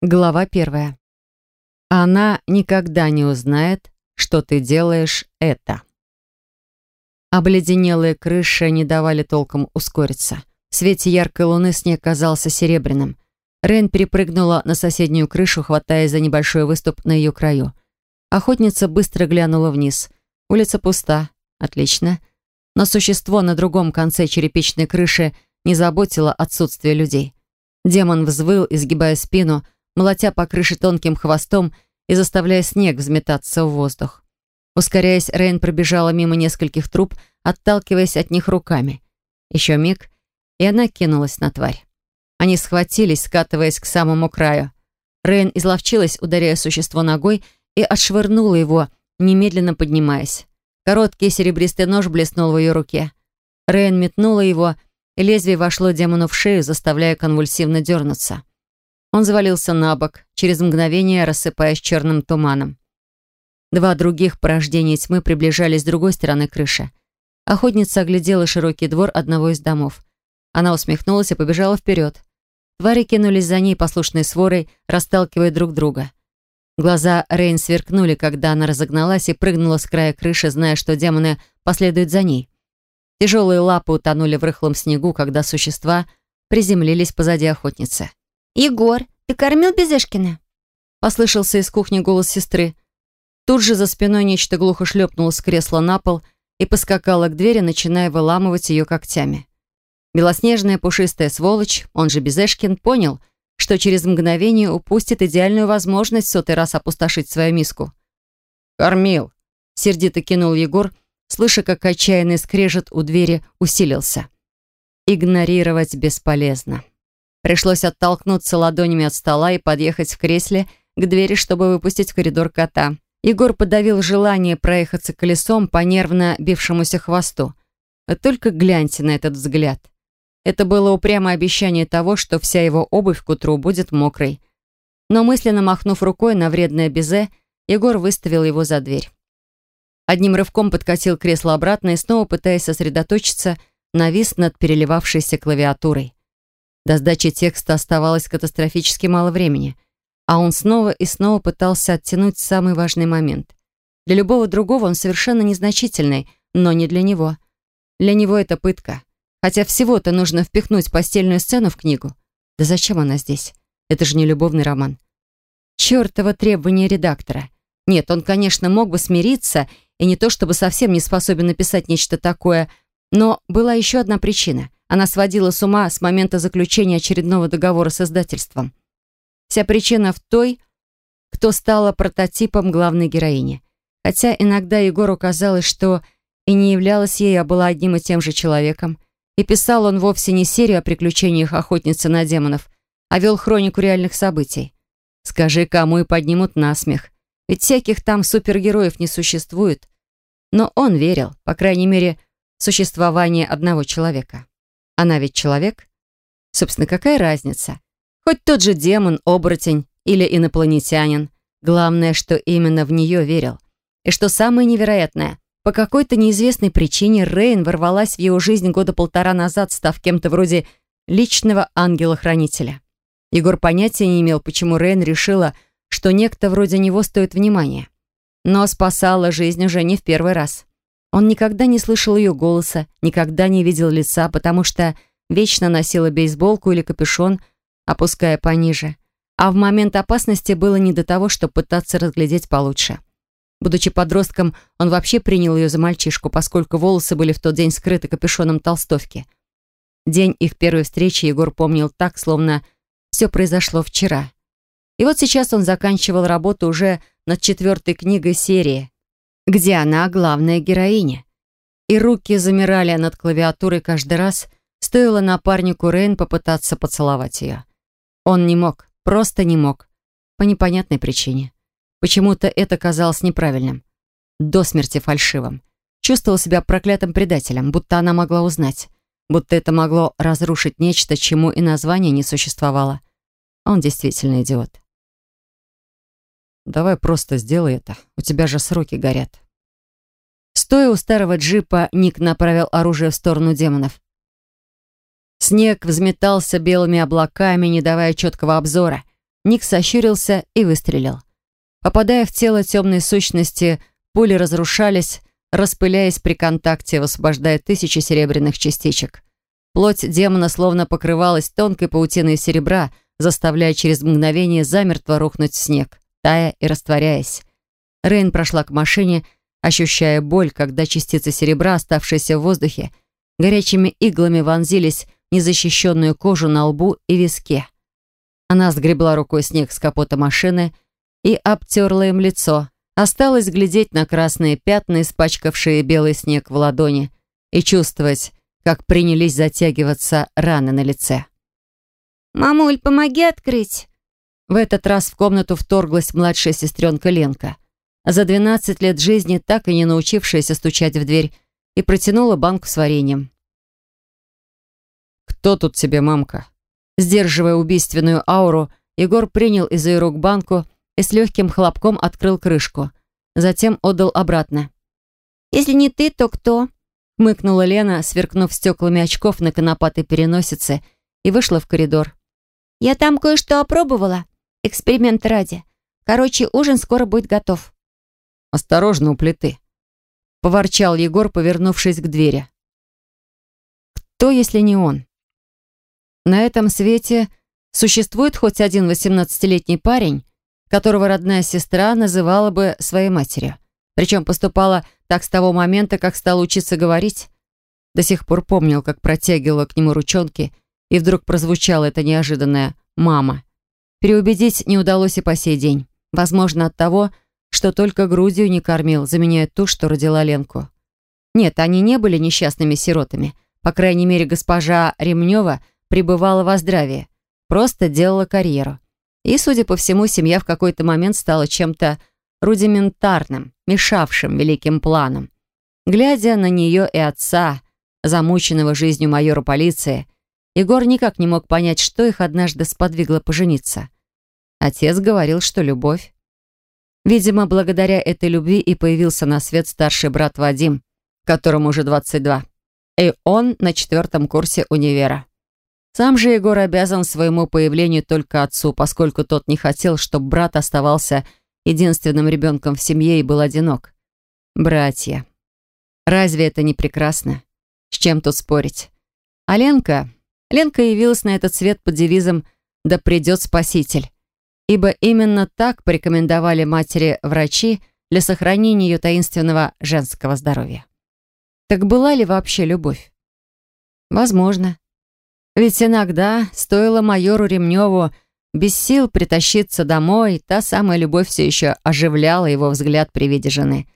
Глава первая. Она никогда не узнает, что ты делаешь это. Обледенелые крыши не давали толком ускориться. В свете яркой луны снег казался серебряным. Рен перепрыгнула на соседнюю крышу, хватаясь за небольшой выступ на ее краю. Охотница быстро глянула вниз. Улица пуста. Отлично. Но существо на другом конце черепичной крыши не заботило отсутствие людей. Демон взвыл, изгибая спину, молотя по крыше тонким хвостом и заставляя снег взметаться в воздух. Ускоряясь, Рейн пробежала мимо нескольких труб, отталкиваясь от них руками. Еще миг, и она кинулась на тварь. Они схватились, скатываясь к самому краю. Рейн изловчилась, ударяя существо ногой, и отшвырнула его, немедленно поднимаясь. Короткий серебристый нож блеснул в ее руке. Рейн метнула его, и лезвие вошло демону в шею, заставляя конвульсивно дернуться. Он завалился на бок, через мгновение рассыпаясь черным туманом. Два других порождения тьмы приближались с другой стороны крыши. Охотница оглядела широкий двор одного из домов. Она усмехнулась и побежала вперед. Твари кинулись за ней послушной сворой, расталкивая друг друга. Глаза Рейн сверкнули, когда она разогналась и прыгнула с края крыши, зная, что демоны последуют за ней. Тяжелые лапы утонули в рыхлом снегу, когда существа приземлились позади охотницы. «Егор, ты кормил Безешкина?» Послышался из кухни голос сестры. Тут же за спиной нечто глухо шлепнуло с кресла на пол и поскакало к двери, начиная выламывать ее когтями. Белоснежная пушистая сволочь, он же Безешкин, понял, что через мгновение упустит идеальную возможность сотый раз опустошить свою миску. «Кормил», — сердито кинул Егор, слыша, как отчаянный скрежет у двери усилился. Игнорировать бесполезно. Пришлось оттолкнуться ладонями от стола и подъехать в кресле к двери, чтобы выпустить в коридор кота. Егор подавил желание проехаться колесом по нервно бившемуся хвосту. Только гляньте на этот взгляд. Это было упрямое обещание того, что вся его обувь к утру будет мокрой. Но мысленно махнув рукой на вредное безе, Егор выставил его за дверь. Одним рывком подкатил кресло обратно и снова, пытаясь сосредоточиться, навис над переливавшейся клавиатурой. До сдачи текста оставалось катастрофически мало времени, а он снова и снова пытался оттянуть самый важный момент. Для любого другого он совершенно незначительный, но не для него. Для него это пытка. Хотя всего-то нужно впихнуть постельную сцену в книгу. Да зачем она здесь? Это же не любовный роман. Чёртово требование редактора. Нет, он, конечно, мог бы смириться, и не то чтобы совсем не способен написать нечто такое, но была еще одна причина — она сводила с ума с момента заключения очередного договора с издательством. Вся причина в той, кто стала прототипом главной героини. Хотя иногда Егору казалось, что и не являлась ей, а была одним и тем же человеком. И писал он вовсе не серию о приключениях охотницы на демонов, а вел хронику реальных событий. Скажи, кому и поднимут насмех. Ведь всяких там супергероев не существует. Но он верил, по крайней мере, в существование одного человека. Она ведь человек. Собственно, какая разница? Хоть тот же демон, оборотень или инопланетянин. Главное, что именно в нее верил. И что самое невероятное, по какой-то неизвестной причине Рейн ворвалась в его жизнь года полтора назад, став кем-то вроде личного ангела-хранителя. Егор понятия не имел, почему Рейн решила, что некто вроде него стоит внимания. Но спасала жизнь уже не в первый раз. Он никогда не слышал ее голоса, никогда не видел лица, потому что вечно носила бейсболку или капюшон, опуская пониже. А в момент опасности было не до того, чтобы пытаться разглядеть получше. Будучи подростком, он вообще принял ее за мальчишку, поскольку волосы были в тот день скрыты капюшоном толстовки. День их первой встречи Егор помнил так, словно все произошло вчера. И вот сейчас он заканчивал работу уже над четвертой книгой серии, где она главная героиня. И руки замирали над клавиатурой каждый раз, стоило напарнику Рейн попытаться поцеловать ее. Он не мог, просто не мог, по непонятной причине. Почему-то это казалось неправильным, до смерти фальшивым. Чувствовал себя проклятым предателем, будто она могла узнать, будто это могло разрушить нечто, чему и название не существовало. Он действительно идиот. Давай просто сделай это. У тебя же сроки горят. Стоя у старого джипа, Ник направил оружие в сторону демонов. Снег взметался белыми облаками, не давая четкого обзора. Ник сощурился и выстрелил. Попадая в тело темной сущности, пули разрушались, распыляясь при контакте, высвобождая тысячи серебряных частичек. Плоть демона словно покрывалась тонкой паутиной серебра, заставляя через мгновение замертво рухнуть в снег, тая и растворяясь. Рейн прошла к машине, ощущая боль, когда частицы серебра, оставшиеся в воздухе, горячими иглами вонзились в незащищенную кожу на лбу и виске. Она сгребла рукой снег с капота машины и обтерла им лицо. Осталось глядеть на красные пятна, испачкавшие белый снег в ладони, и чувствовать, как принялись затягиваться раны на лице. «Мамуль, помоги открыть!» В этот раз в комнату вторглась младшая сестренка Ленка, за 12 лет жизни так и не научившаяся стучать в дверь, и протянула банку с вареньем. «Кто тут тебе, мамка?» Сдерживая убийственную ауру, Егор принял из ее рук банку и с легким хлопком открыл крышку. Затем отдал обратно. «Если не ты, то кто?» Мыкнула Лена, сверкнув стеклами очков на конопатой переносице, и вышла в коридор. «Я там кое-что опробовала. Эксперимент ради. Короче, ужин скоро будет готов». «Осторожно у плиты», — поворчал Егор, повернувшись к двери. «Кто, если не он?» На этом свете существует хоть один восемнадцатилетний парень, которого родная сестра называла бы своей матерью. Причем поступала так с того момента, как стал учиться говорить. До сих пор помнил, как протягивала к нему ручонки, и вдруг прозвучало это неожиданное «мама». Переубедить не удалось и по сей день. Возможно, от того, что только грудью не кормил, заменяя ту, что родила Ленку. Нет, они не были несчастными сиротами. По крайней мере, госпожа Ремнева пребывала во здравии. Просто делала карьеру. И, судя по всему, семья в какой-то момент стала чем-то рудиментарным, мешавшим великим планам. Глядя на нее и отца, замученного жизнью майора полиции, Егор никак не мог понять, что их однажды сподвигло пожениться. Отец говорил, что любовь. Видимо, благодаря этой любви и появился на свет старший брат Вадим, которому уже 22. И он на четвертом курсе универа. Сам же Егор обязан своему появлению только отцу, поскольку тот не хотел, чтобы брат оставался единственным ребенком в семье и был одинок. Братья. Разве это не прекрасно? С чем тут спорить? А? Ленка явилась на этот свет под девизом «Да придет Спаситель». Ибо именно так порекомендовали матери врачи для сохранения ее таинственного женского здоровья. Так была ли вообще любовь? Возможно. Ведь иногда стоило майору Ремневу без сил притащиться домой, та самая любовь все еще оживляла его взгляд при виде жены.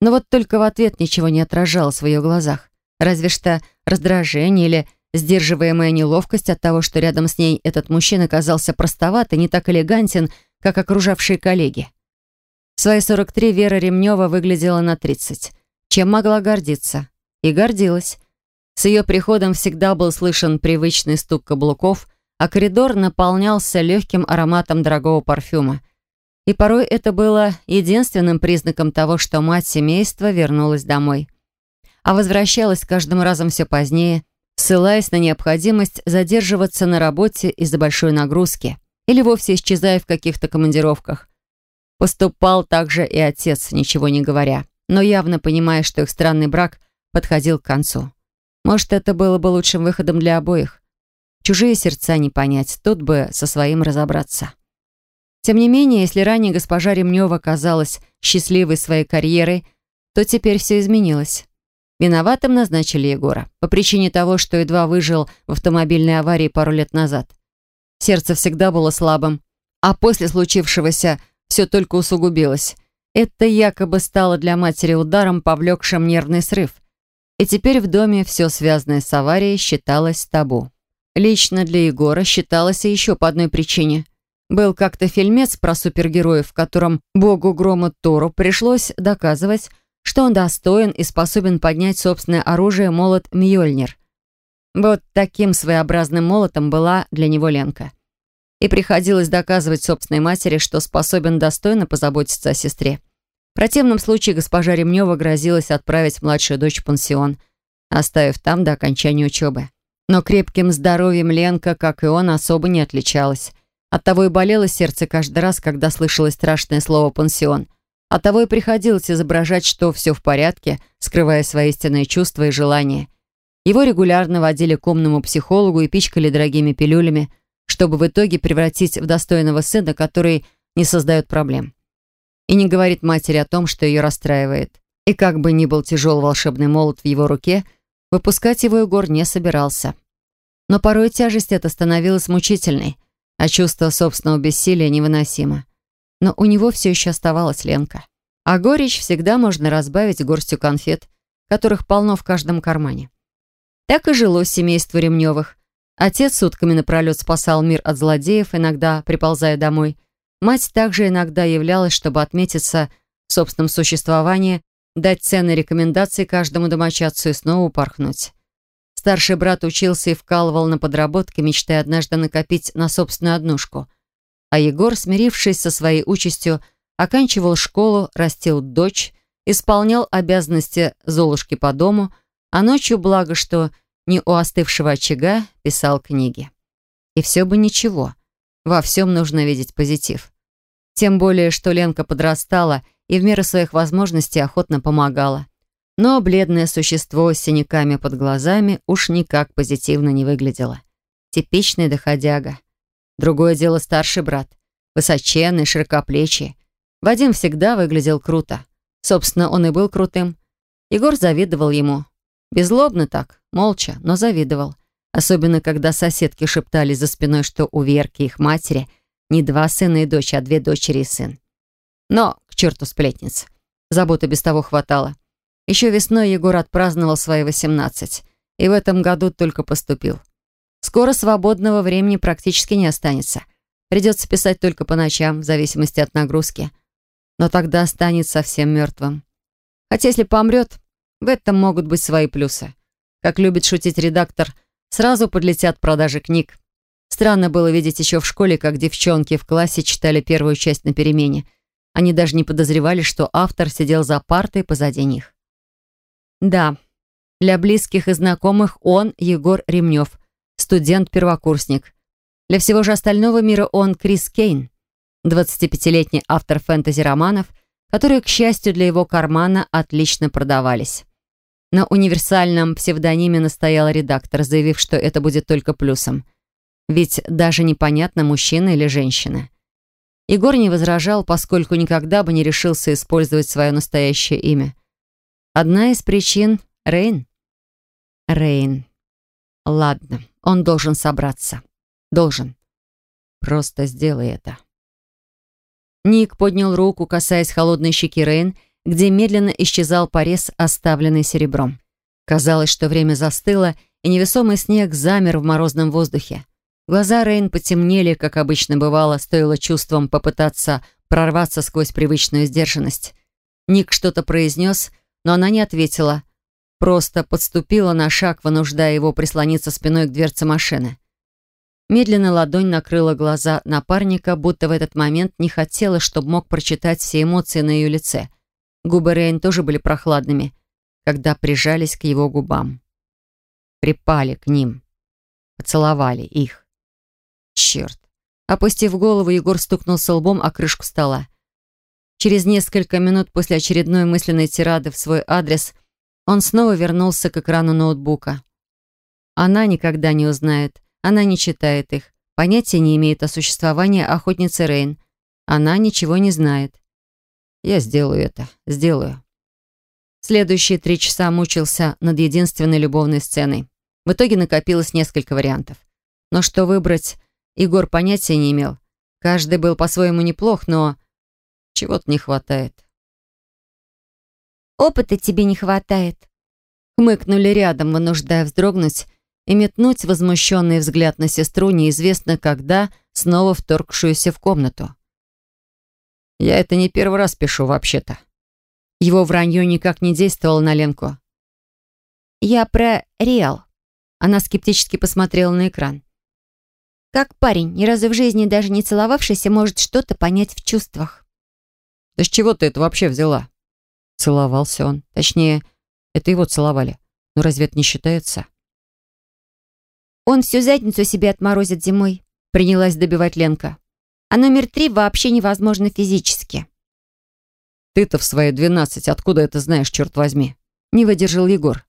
Но вот только в ответ ничего не отражалось в ее глазах. Разве что раздражение или сдерживаемая неловкость от того, что рядом с ней этот мужчина казался простоват и не так элегантен, как окружавшие коллеги. В свои 43 Вера Ремнева выглядела на 30. Чем могла гордиться? И гордилась. С ее приходом всегда был слышен привычный стук каблуков – а коридор наполнялся легким ароматом дорогого парфюма. И порой это было единственным признаком того, что мать семейства вернулась домой. А возвращалась каждым разом все позднее, ссылаясь на необходимость задерживаться на работе из-за большой нагрузки или вовсе исчезая в каких-то командировках. Поступал также и отец, ничего не говоря, но явно понимая, что их странный брак подходил к концу. Может, это было бы лучшим выходом для обоих. Чужие сердца не понять, тут бы со своим разобраться. Тем не менее, если ранее госпожа Ремнева казалась счастливой своей карьерой, то теперь все изменилось. Виноватым назначили Егора по причине того, что едва выжил в автомобильной аварии пару лет назад. Сердце всегда было слабым, а после случившегося все только усугубилось. Это якобы стало для матери ударом, повлекшим нервный срыв. И теперь в доме все связанное с аварией считалось табу. Лично для Егора считалось еще по одной причине. Был как-то фильмец про супергероев, в котором богу грома Тору пришлось доказывать, что он достоин и способен поднять собственное оружие молот Мьёльнир. Вот таким своеобразным молотом была для него Ленка. И приходилось доказывать собственной матери, что способен достойно позаботиться о сестре. В противном случае госпожа Ремнева грозилась отправить младшую дочь в пансион, оставив там до окончания учебы. Но крепким здоровьем Ленка, как и он, особо не отличалась. Оттого и болело сердце каждый раз, когда слышалось страшное слово «пансион». Оттого и приходилось изображать, что все в порядке, скрывая свои истинные чувства и желания. Его регулярно водили к умному психологу и пичкали дорогими пилюлями, чтобы в итоге превратить в достойного сына, который не создает проблем. И не говорит матери о том, что ее расстраивает. И как бы ни был тяжел волшебный молот в его руке, выпускать его Егор не собирался. Но порой тяжесть эта становилась мучительной, а чувство собственного бессилия невыносимо. Но у него все еще оставалась Ленка. А горечь всегда можно разбавить горстью конфет, которых полно в каждом кармане. Так и жило семейство Ремневых. Отец сутками напролет спасал мир от злодеев, иногда приползая домой. Мать также иногда являлась, чтобы отметиться в собственном существовании, дать ценные рекомендации каждому домочадцу и снова упорхнуть. Старший брат учился и вкалывал на подработке, мечтая однажды накопить на собственную однушку. А Егор, смирившись со своей участью, оканчивал школу, растил дочь, исполнял обязанности Золушки по дому, а ночью, благо что не у остывшего очага, писал книги. И все бы ничего. Во всем нужно видеть позитив. Тем более, что Ленка подрастала и в меру своих возможностей охотно помогала. Но бледное существо с синяками под глазами уж никак позитивно не выглядело. Типичный доходяга. Другое дело старший брат. Высоченный, широкоплечий. Вадим всегда выглядел круто. Собственно, он и был крутым. Егор завидовал ему. Безлобно так, молча, но завидовал. Особенно, когда соседки шептали за спиной, что у Верки, их матери, не два сына и дочь, а две дочери и сын. Но, к черту сплетниц, заботы без того хватало. Еще весной Егор отпраздновал свои 18, и в этом году только поступил. Скоро свободного времени практически не останется. Придется писать только по ночам, в зависимости от нагрузки. Но тогда станет совсем мертвым. Хотя если помрет, в этом могут быть свои плюсы. Как любит шутить редактор, сразу подлетят продажи книг. Странно было видеть еще в школе, как девчонки в классе читали первую часть на перемене. Они даже не подозревали, что автор сидел за партой позади них. Да, для близких и знакомых он Егор Ремнев, студент-первокурсник. Для всего же остального мира он Крис Кейн, 25-летний автор фэнтези-романов, которые, к счастью для его кармана, отлично продавались. На универсальном псевдониме настоял редактор, заявив, что это будет только плюсом. Ведь даже непонятно, мужчина или женщина. Егор не возражал, поскольку никогда бы не решился использовать свое настоящее имя. Одна из причин — Рейн. Рейн. Ладно, он должен собраться. Должен. Просто сделай это. Ник поднял руку, касаясь холодной щеки Рейн, где медленно исчезал порез, оставленный серебром. Казалось, что время застыло, и невесомый снег замер в морозном воздухе. Глаза Рейн потемнели, как обычно бывало, стоило чувством попытаться прорваться сквозь привычную сдержанность. Ник что-то произнес, но она не ответила. Просто подступила на шаг, вынуждая его прислониться спиной к дверце машины. Медленно ладонь накрыла глаза напарника, будто в этот момент не хотела, чтобы мог прочитать все эмоции на ее лице. Губы Рейн тоже были прохладными, когда прижались к его губам. Припали к ним. Поцеловали их. Черт. Опустив голову, Егор стукнулся лбом о крышку стола. Через несколько минут после очередной мысленной тирады в свой адрес он снова вернулся к экрану ноутбука. Она никогда не узнает, она не читает их, понятия не имеет о существовании охотницы Рейн. Она ничего не знает. Я сделаю это, сделаю. Следующие три часа мучился над единственной любовной сценой. В итоге накопилось несколько вариантов. Но что выбрать, Егор понятия не имел. Каждый был по-своему неплох, но чего-то не хватает. «Опыта тебе не хватает», — хмыкнули рядом, вынуждая вздрогнуть и метнуть возмущенный взгляд на сестру, неизвестно когда, снова вторгшуюся в комнату. «Я это не первый раз пишу, вообще-то». Его вранье никак не действовало на Ленку. «Я про Реал». Она скептически посмотрела на экран. «Как парень, ни разу в жизни даже не целовавшийся, может что-то понять в чувствах». Да с чего ты это вообще взяла? Целовался он. Точнее, это его целовали. Но разве это не считается? Он всю задницу себе отморозит зимой. Принялась добивать Ленка. А номер три вообще невозможно физически. Ты-то в свои двенадцать откуда это знаешь, черт возьми? Не выдержал Егор.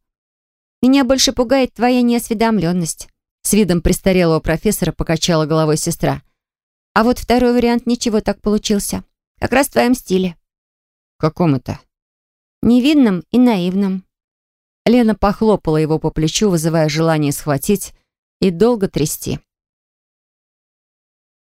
Меня больше пугает твоя неосведомленность. С видом престарелого профессора покачала головой сестра. А вот второй вариант ничего так получился. Как раз в твоем стиле. Каком это? Невинном и наивном. Лена похлопала его по плечу, вызывая желание схватить и долго трясти.